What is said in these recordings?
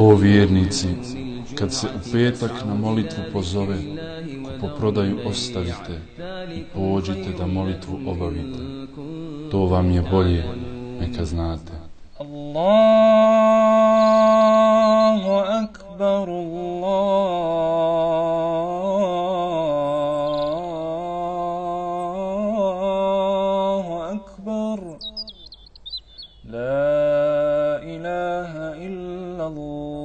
O vjernici, kad se u petak na molitvu pozove, po prodaju ostavite i pođite da molitvu obavite. To vam je bolje, neka znate. Allahu akbar, Allahu akbar. La ilaha illa Allah.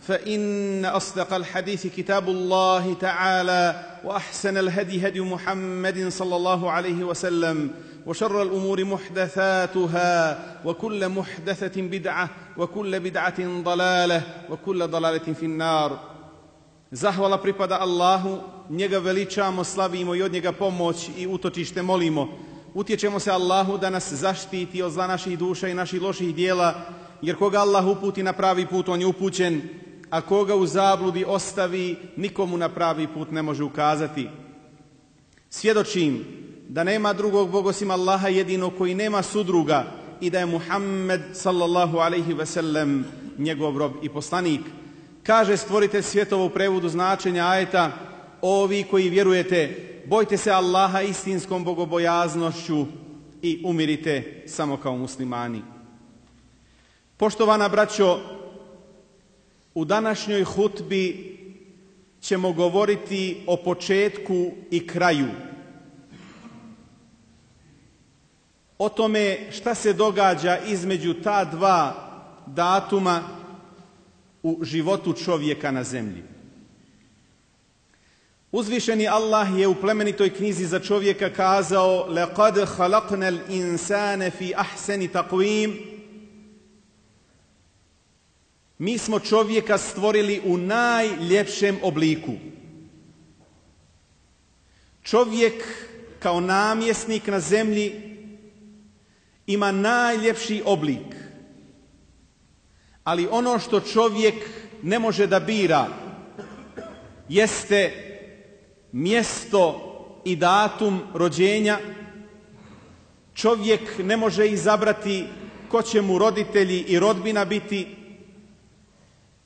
فان اصدق الحديث كتاب الله تعالى واحسن الهدي هدي محمد صلى الله عليه وسلم وشر الامور محدثاتها وكل محدثه بدعه وكل بدعه ضلاله وكل ضلاله في النار Zahvala pripada Allahu, njega veličamo, slavimo i od njega pomoć i utočište molimo. Utječemo se Allahu da nas zaštiti od zla naših duša i naših loših dijela, jer koga Allah uputi na pravi put, on je upućen, a koga u zabludi ostavi, nikomu na pravi put ne može ukazati. Svjedočim da nema drugog Boga osim Allaha jedino koji nema sudruga i da je Muhammed sallallahu alaihi sellem njegov rob i poslanik. Kaže stvorite svjetovo u prevodu značenja ajeta ovi koji vjerujete, bojte se Allaha istinskom bogobojaznošću i umirite samo kao muslimani. Poštovana braćo, u današnjoj hutbi ćemo govoriti o početku i kraju. O tome šta se događa između ta dva datuma u životu čovjeka na zemlji. Uzvišeni Allah je u plemenitoj knjizi za čovjeka kazao لَقَدْ خَلَقْنَا الْإِنسَانَ فِي أَحْسَنِ تَقْوِيمِ mi smo čovjeka stvorili u najljepšem obliku. Čovjek kao namjesnik na zemlji ima najljepši oblik. Ali ono što čovjek ne može da bira jeste mjesto i datum rođenja. Čovjek ne može izabrati ko će mu roditelji i rodbina biti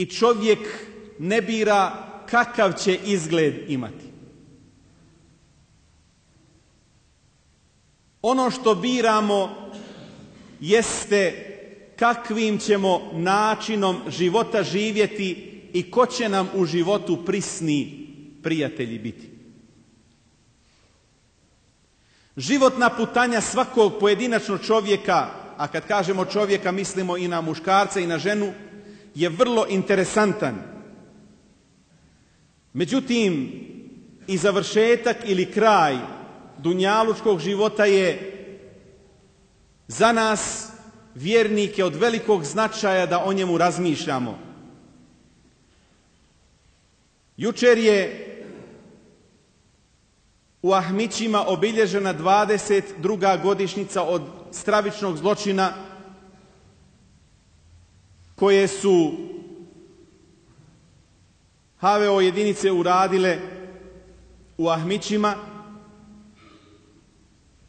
i čovjek ne bira kakav će izgled imati. Ono što biramo jeste kakvim ćemo načinom života živjeti i ko će nam u životu prisni prijatelji biti. Životna putanja svakog pojedinačnog čovjeka, a kad kažemo čovjeka mislimo i na muškarca i na ženu, je vrlo interesantan. Međutim, i završetak ili kraj dunjalučkog života je za nas vjernike od velikog značaja da o njemu razmišljamo. Jučer je u Ahmićima obilježena 22. godišnjica od stravičnog zločina koje su HVO jedinice uradile u Ahmićima.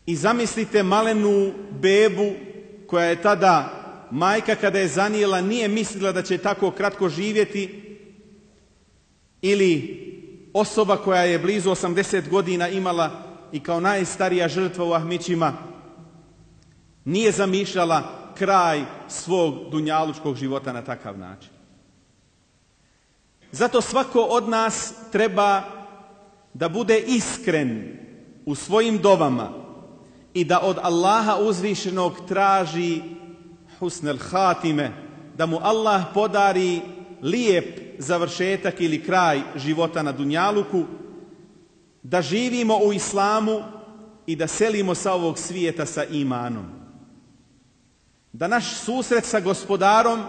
I zamislite malenu bebu koja je tada majka kada je zanijela nije mislila da će tako kratko živjeti ili osoba koja je blizu 80 godina imala i kao najstarija žrtva u Ahmićima nije zamišljala kraj svog dunjalučkog života na takav način. Zato svako od nas treba da bude iskren u svojim dovama i da od Allaha uzvišenog traži husnel hatime, da mu Allah podari lijep završetak ili kraj života na Dunjaluku, da živimo u islamu i da selimo sa ovog svijeta sa imanom. Da naš susret sa gospodarom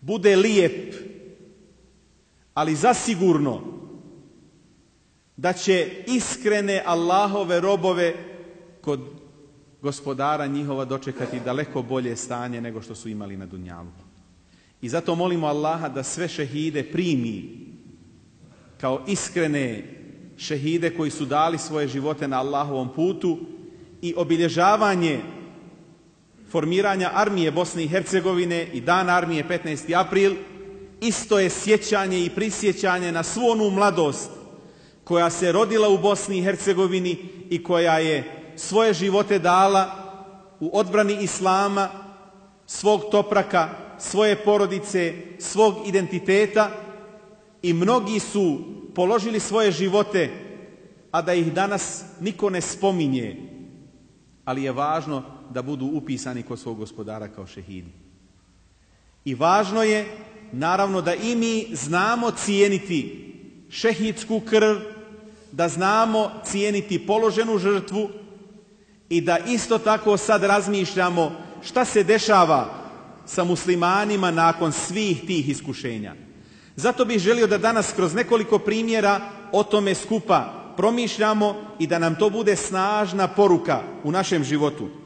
bude lijep, ali zasigurno da će iskrene Allahove robove kod gospodara njihova dočekati daleko bolje stanje nego što su imali na Dunjalu. I zato molimo Allaha da sve šehide primi kao iskrene šehide koji su dali svoje živote na Allahovom putu i obilježavanje formiranja armije Bosne i Hercegovine i dan armije 15. april isto je sjećanje i prisjećanje na svu onu mladost koja se rodila u Bosni i Hercegovini i koja je svoje živote dala u odbrani Islama, svog topraka, svoje porodice, svog identiteta i mnogi su položili svoje živote, a da ih danas niko ne spominje, ali je važno da budu upisani kod svog gospodara kao šehidi. I važno je, naravno, da i mi znamo cijeniti šehidsku krv, da znamo cijeniti položenu žrtvu i da isto tako sad razmišljamo šta se dešava sa muslimanima nakon svih tih iskušenja. Zato bih želio da danas kroz nekoliko primjera o tome skupa promišljamo i da nam to bude snažna poruka u našem životu.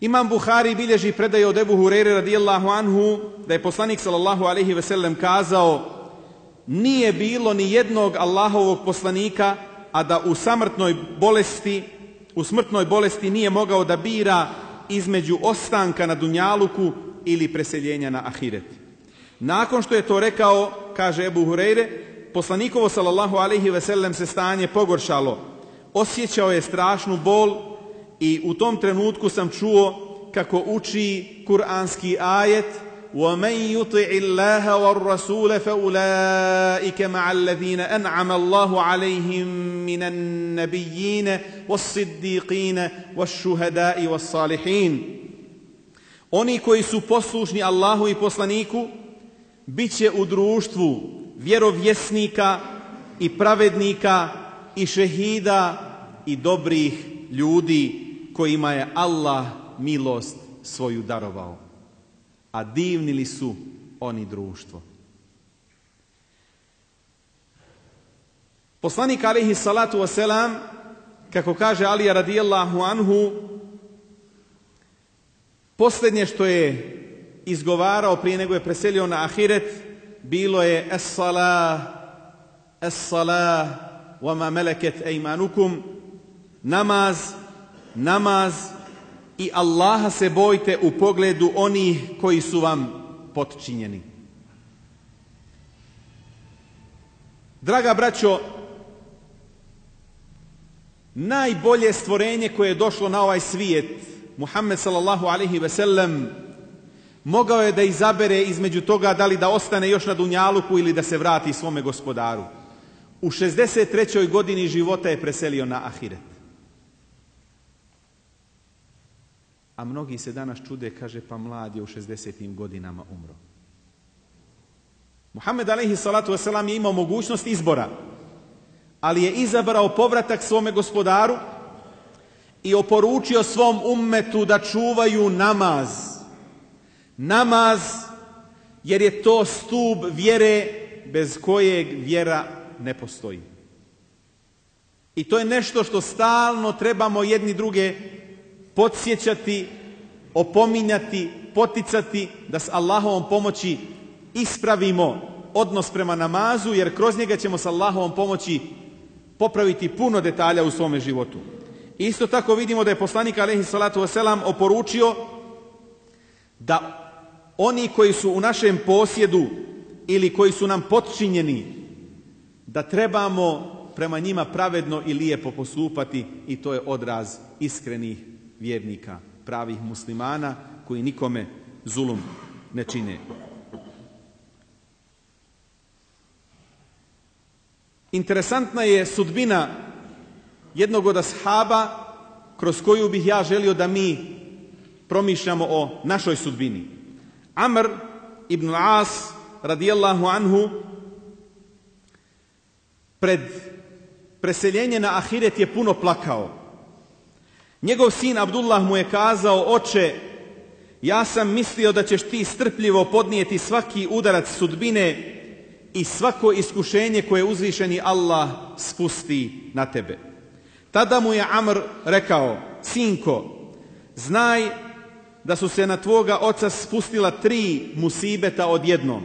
Imam Buhari bilježi predaje od Ebu Hurere radijallahu anhu da je poslanik sallallahu alaihi ve sellem kazao nije bilo ni jednog Allahovog poslanika a da u samrtnoj bolesti u smrtnoj bolesti nije mogao da bira između ostanka na Dunjaluku ili preseljenja na Ahiret. Nakon što je to rekao, kaže Ebu Hureyre, poslanikovo sallallahu alaihi ve sellem se stanje pogoršalo. Osjećao je strašnu bol i u tom trenutku sam čuo kako uči kuranski ajet ومن يطع الله والرسول فاولئك مع الذين انعم الله عليهم من النبيين والصديقين والشهداء والصالحين Oni koji su poslušni Allahu i poslaniku bit će u društvu vjerovjesnika i pravednika i šehida i dobrih ljudi kojima je Allah milost svoju darovao a divni li su oni društvo. Poslanik alihi salatu wasalam, kako kaže Alija radijallahu anhu, posljednje što je izgovarao prije nego je preselio na ahiret, bilo je es salah, es salah, wama meleket ejmanukum, namaz, namaz, i Allaha se bojte u pogledu onih koji su vam potčinjeni. Draga braćo, najbolje stvorenje koje je došlo na ovaj svijet, Muhammed sallallahu alaihi ve sellem, mogao je da izabere između toga da li da ostane još na Dunjaluku ili da se vrati svome gospodaru. U 63. godini života je preselio na Ahiret. A mnogi se danas čude, kaže, pa mlad je u 60. godinama umro. Muhammed alaihi salatu wasalam je imao mogućnost izbora, ali je izabrao povratak svome gospodaru i oporučio svom ummetu da čuvaju namaz. Namaz, jer je to stup vjere bez kojeg vjera ne postoji. I to je nešto što stalno trebamo jedni druge podsjećati, opominjati, poticati da s Allahovom pomoći ispravimo odnos prema namazu, jer kroz njega ćemo s Allahovom pomoći popraviti puno detalja u svome životu. Isto tako vidimo da je poslanik alaihi salatu wasalam oporučio da oni koji su u našem posjedu ili koji su nam potčinjeni, da trebamo prema njima pravedno i lijepo postupati i to je odraz iskrenih vjernika, pravih muslimana koji nikome zulum ne čine. Interesantna je sudbina jednog od ashaba kroz koju bih ja želio da mi promišljamo o našoj sudbini. Amr ibn As radijallahu anhu pred preseljenje na Ahiret je puno plakao. Njegov sin Abdullah mu je kazao, oče, ja sam mislio da ćeš ti strpljivo podnijeti svaki udarac sudbine i svako iskušenje koje uzvišeni Allah spusti na tebe. Tada mu je Amr rekao, sinko, znaj da su se na tvoga oca spustila tri musibeta odjednom.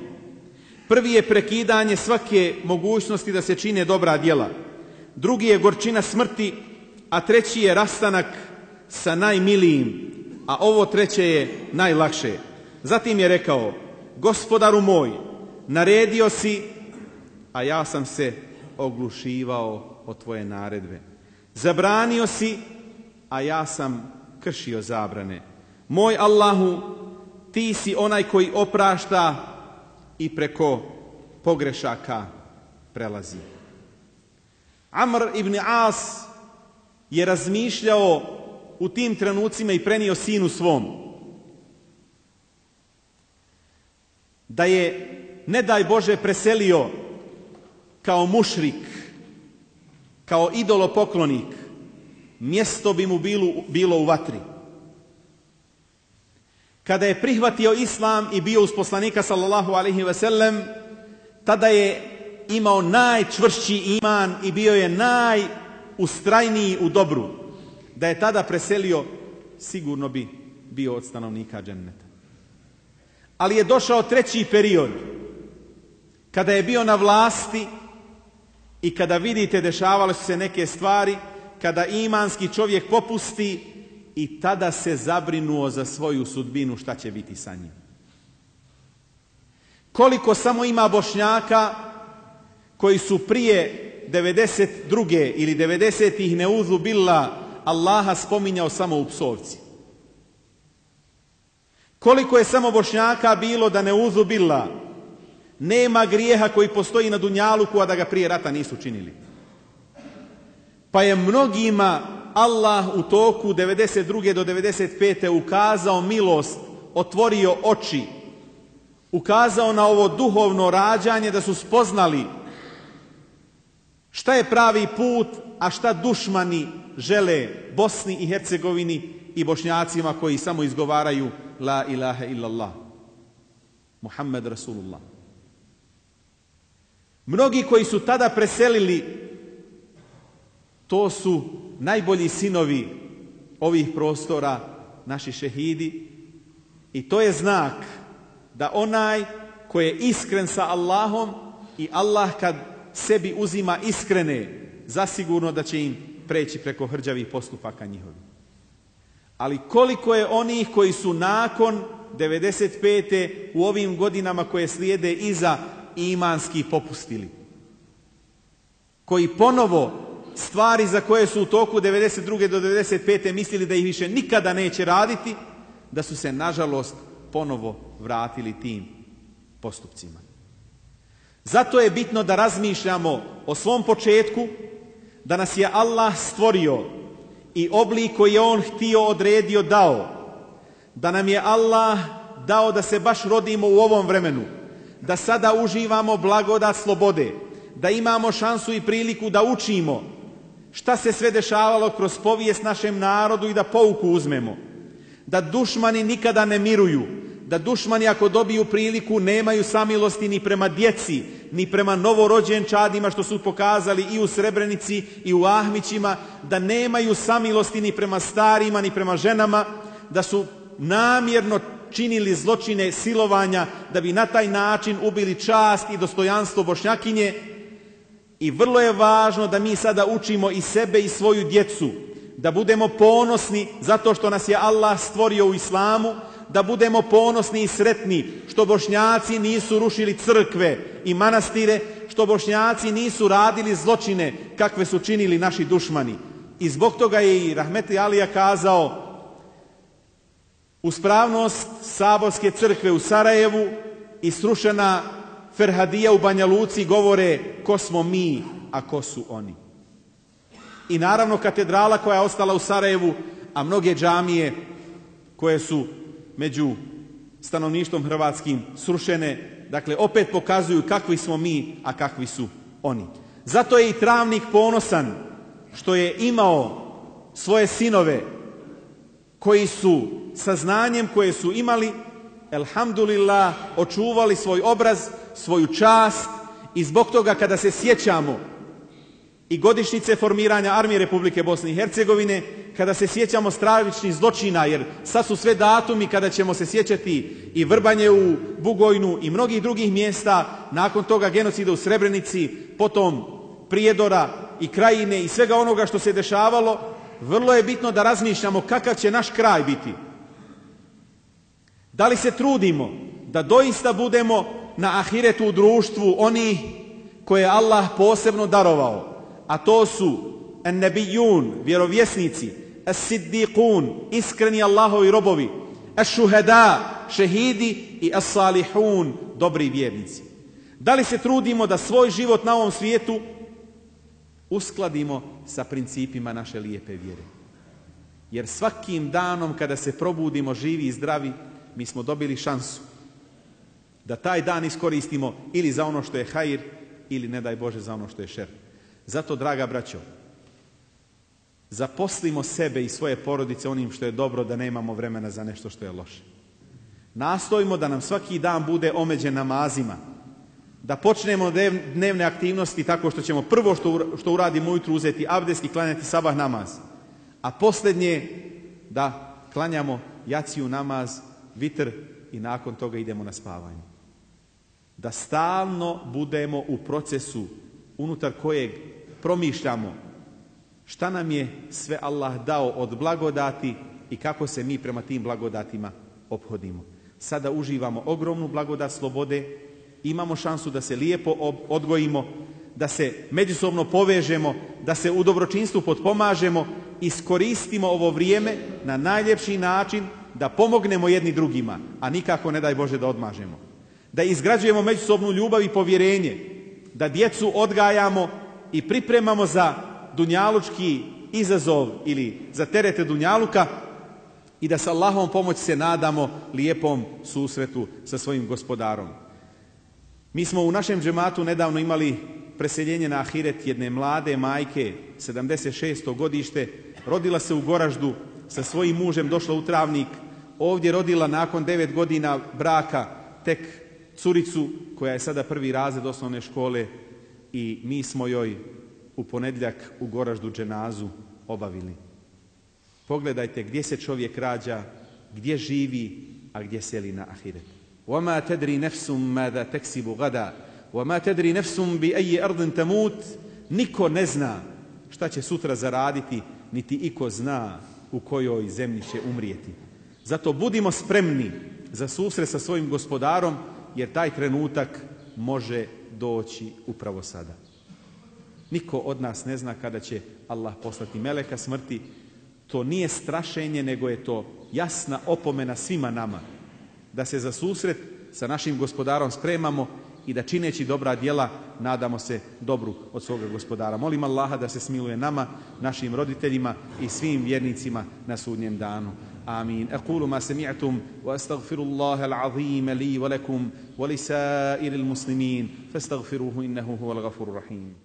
Prvi je prekidanje svake mogućnosti da se čine dobra djela. Drugi je gorčina smrti, a treći je rastanak sa najmilijim, a ovo treće je najlakše. Zatim je rekao, gospodaru moj, naredio si, a ja sam se oglušivao od tvoje naredbe. Zabranio si, a ja sam kršio zabrane. Moj Allahu, ti si onaj koji oprašta i preko pogrešaka prelazi. Amr ibn As je razmišljao u tim trenucima i prenio sinu svom. Da je, ne daj Bože, preselio kao mušrik, kao idolopoklonik, mjesto bi mu bilo, bilo u vatri. Kada je prihvatio islam i bio uz poslanika sallallahu alaihi ve sellem, tada je imao najčvršći iman i bio je najustrajniji u dobru. Da je tada preselio, sigurno bi bio od stanovnika dženneta. Ali je došao treći period, kada je bio na vlasti i kada vidite dešavale su se neke stvari, kada imanski čovjek popusti i tada se zabrinuo za svoju sudbinu šta će biti sa njim. Koliko samo ima bošnjaka koji su prije 92. ili 90. ne uzu bila Allaha spominjao samo u psovci. Koliko je samo bošnjaka bilo da ne uzu bila nema grijeha koji postoji na Dunjaluku, a da ga prije rata nisu činili. Pa je mnogima Allah u toku 92. do 95. ukazao milost, otvorio oči, ukazao na ovo duhovno rađanje da su spoznali šta je pravi put, a šta dušmani žele Bosni i Hercegovini i Bošnjacima koji samo izgovaraju La ilaha illallah. Muhammed Rasulullah. Mnogi koji su tada preselili, to su najbolji sinovi ovih prostora, naši šehidi. I to je znak da onaj koji je iskren sa Allahom i Allah kad sebi uzima iskrene, zasigurno da će im preći preko hrđavih postupaka njihovih. Ali koliko je onih koji su nakon 95. u ovim godinama koje slijede iza imanski popustili. Koji ponovo stvari za koje su u toku 92. do 95. mislili da ih više nikada neće raditi, da su se nažalost ponovo vratili tim postupcima. Zato je bitno da razmišljamo o svom početku, da nas je Allah stvorio i oblik koji je On htio odredio dao, da nam je Allah dao da se baš rodimo u ovom vremenu, da sada uživamo blagodat slobode, da imamo šansu i priliku da učimo šta se sve dešavalo kroz povijest našem narodu i da pouku uzmemo. Da dušmani nikada ne miruju, da dušmani ako dobiju priliku nemaju samilosti ni prema djeci, ni prema novorođenčadima što su pokazali i u Srebrenici i u Ahmićima, da nemaju samilosti ni prema starima ni prema ženama, da su namjerno činili zločine silovanja da bi na taj način ubili čast i dostojanstvo Bošnjakinje. I vrlo je važno da mi sada učimo i sebe i svoju djecu, da budemo ponosni zato što nas je Allah stvorio u islamu, da budemo ponosni i sretni što bošnjaci nisu rušili crkve i manastire, što bošnjaci nisu radili zločine kakve su činili naši dušmani. I zbog toga je i Rahmeti Alija kazao uspravnost Saborske crkve u Sarajevu i srušena Ferhadija u Banja Luci govore ko smo mi, a ko su oni. I naravno katedrala koja je ostala u Sarajevu, a mnoge džamije koje su među stanovništvom hrvatskim srušene, dakle opet pokazuju kakvi smo mi, a kakvi su oni. Zato je i Travnik ponosan što je imao svoje sinove koji su sa znanjem koje su imali, elhamdulillah, očuvali svoj obraz, svoju čast i zbog toga kada se sjećamo i godišnjice formiranja Armije Republike Bosne i Hercegovine, kada se sjećamo stravičnih zločina, jer sad su sve datumi kada ćemo se sjećati i Vrbanje u Bugojnu i mnogih drugih mjesta, nakon toga genocida u Srebrenici, potom Prijedora i Krajine i svega onoga što se dešavalo, vrlo je bitno da razmišljamo kakav će naš kraj biti. Da li se trudimo da doista budemo na ahiretu u društvu oni koje je Allah posebno darovao, a to su ennebijun, vjerovjesnici, as-siddiqun, iskreni Allahovi robovi, as-šuhada, šehidi i as-salihun, dobri vjernici. Da li se trudimo da svoj život na ovom svijetu uskladimo sa principima naše lijepe vjere? Jer svakim danom kada se probudimo živi i zdravi, mi smo dobili šansu da taj dan iskoristimo ili za ono što je hajir ili ne daj Bože za ono što je šer. Zato, draga braćo, zaposlimo sebe i svoje porodice onim što je dobro da nemamo vremena za nešto što je loše. Nastojimo da nam svaki dan bude omeđen namazima, da počnemo dnevne aktivnosti tako što ćemo prvo što, uradimo ujutru uzeti abdest i klanjati sabah namaz, a posljednje da klanjamo jaciju namaz, vitr i nakon toga idemo na spavanje. Da stalno budemo u procesu unutar kojeg promišljamo šta nam je sve Allah dao od blagodati i kako se mi prema tim blagodatima obhodimo. Sada uživamo ogromnu blagodat slobode, imamo šansu da se lijepo odgojimo, da se međusobno povežemo, da se u dobročinstvu potpomažemo, iskoristimo ovo vrijeme na najljepši način da pomognemo jedni drugima, a nikako ne daj Bože da odmažemo. Da izgrađujemo međusobnu ljubav i povjerenje, da djecu odgajamo i pripremamo za dunjalučki izazov ili za terete dunjaluka i da sa Allahom pomoć se nadamo lijepom susretu sa svojim gospodarom. Mi smo u našem džematu nedavno imali preseljenje na Ahiret jedne mlade majke, 76. godište, rodila se u Goraždu, sa svojim mužem došla u Travnik, ovdje rodila nakon devet godina braka tek curicu koja je sada prvi razred osnovne škole i mi smo joj u ponedjeljak u Goraždu dženazu obavili. Pogledajte gdje se čovjek rađa, gdje živi, a gdje seli na ahiret. وَمَا تَدْرِ نَفْسٌ مَاذَا تَكْسِبُ غَدَا وَمَا تَدْرِ نَفْسٌ بِأَيِّ أَرْضٍ تَمُوتِ Niko ne zna šta će sutra zaraditi, niti iko zna u kojoj zemlji će umrijeti. Zato budimo spremni za susret sa svojim gospodarom, jer taj trenutak može doći upravo sada. Niko od nas ne zna kada će Allah poslati meleka smrti. To nije strašenje, nego je to jasna opomena svima nama. Da se za susret sa našim gospodarom spremamo i da čineći dobra djela nadamo se dobru od svoga gospodara. Molim Allaha da se smiluje nama, našim roditeljima i svim vjernicima na sudnjem danu. آمين أقول ما سمعتم وأستغفر الله العظيم لي ولكم ولسائر المسلمين فاستغفروه إنه هو الغفور الرحيم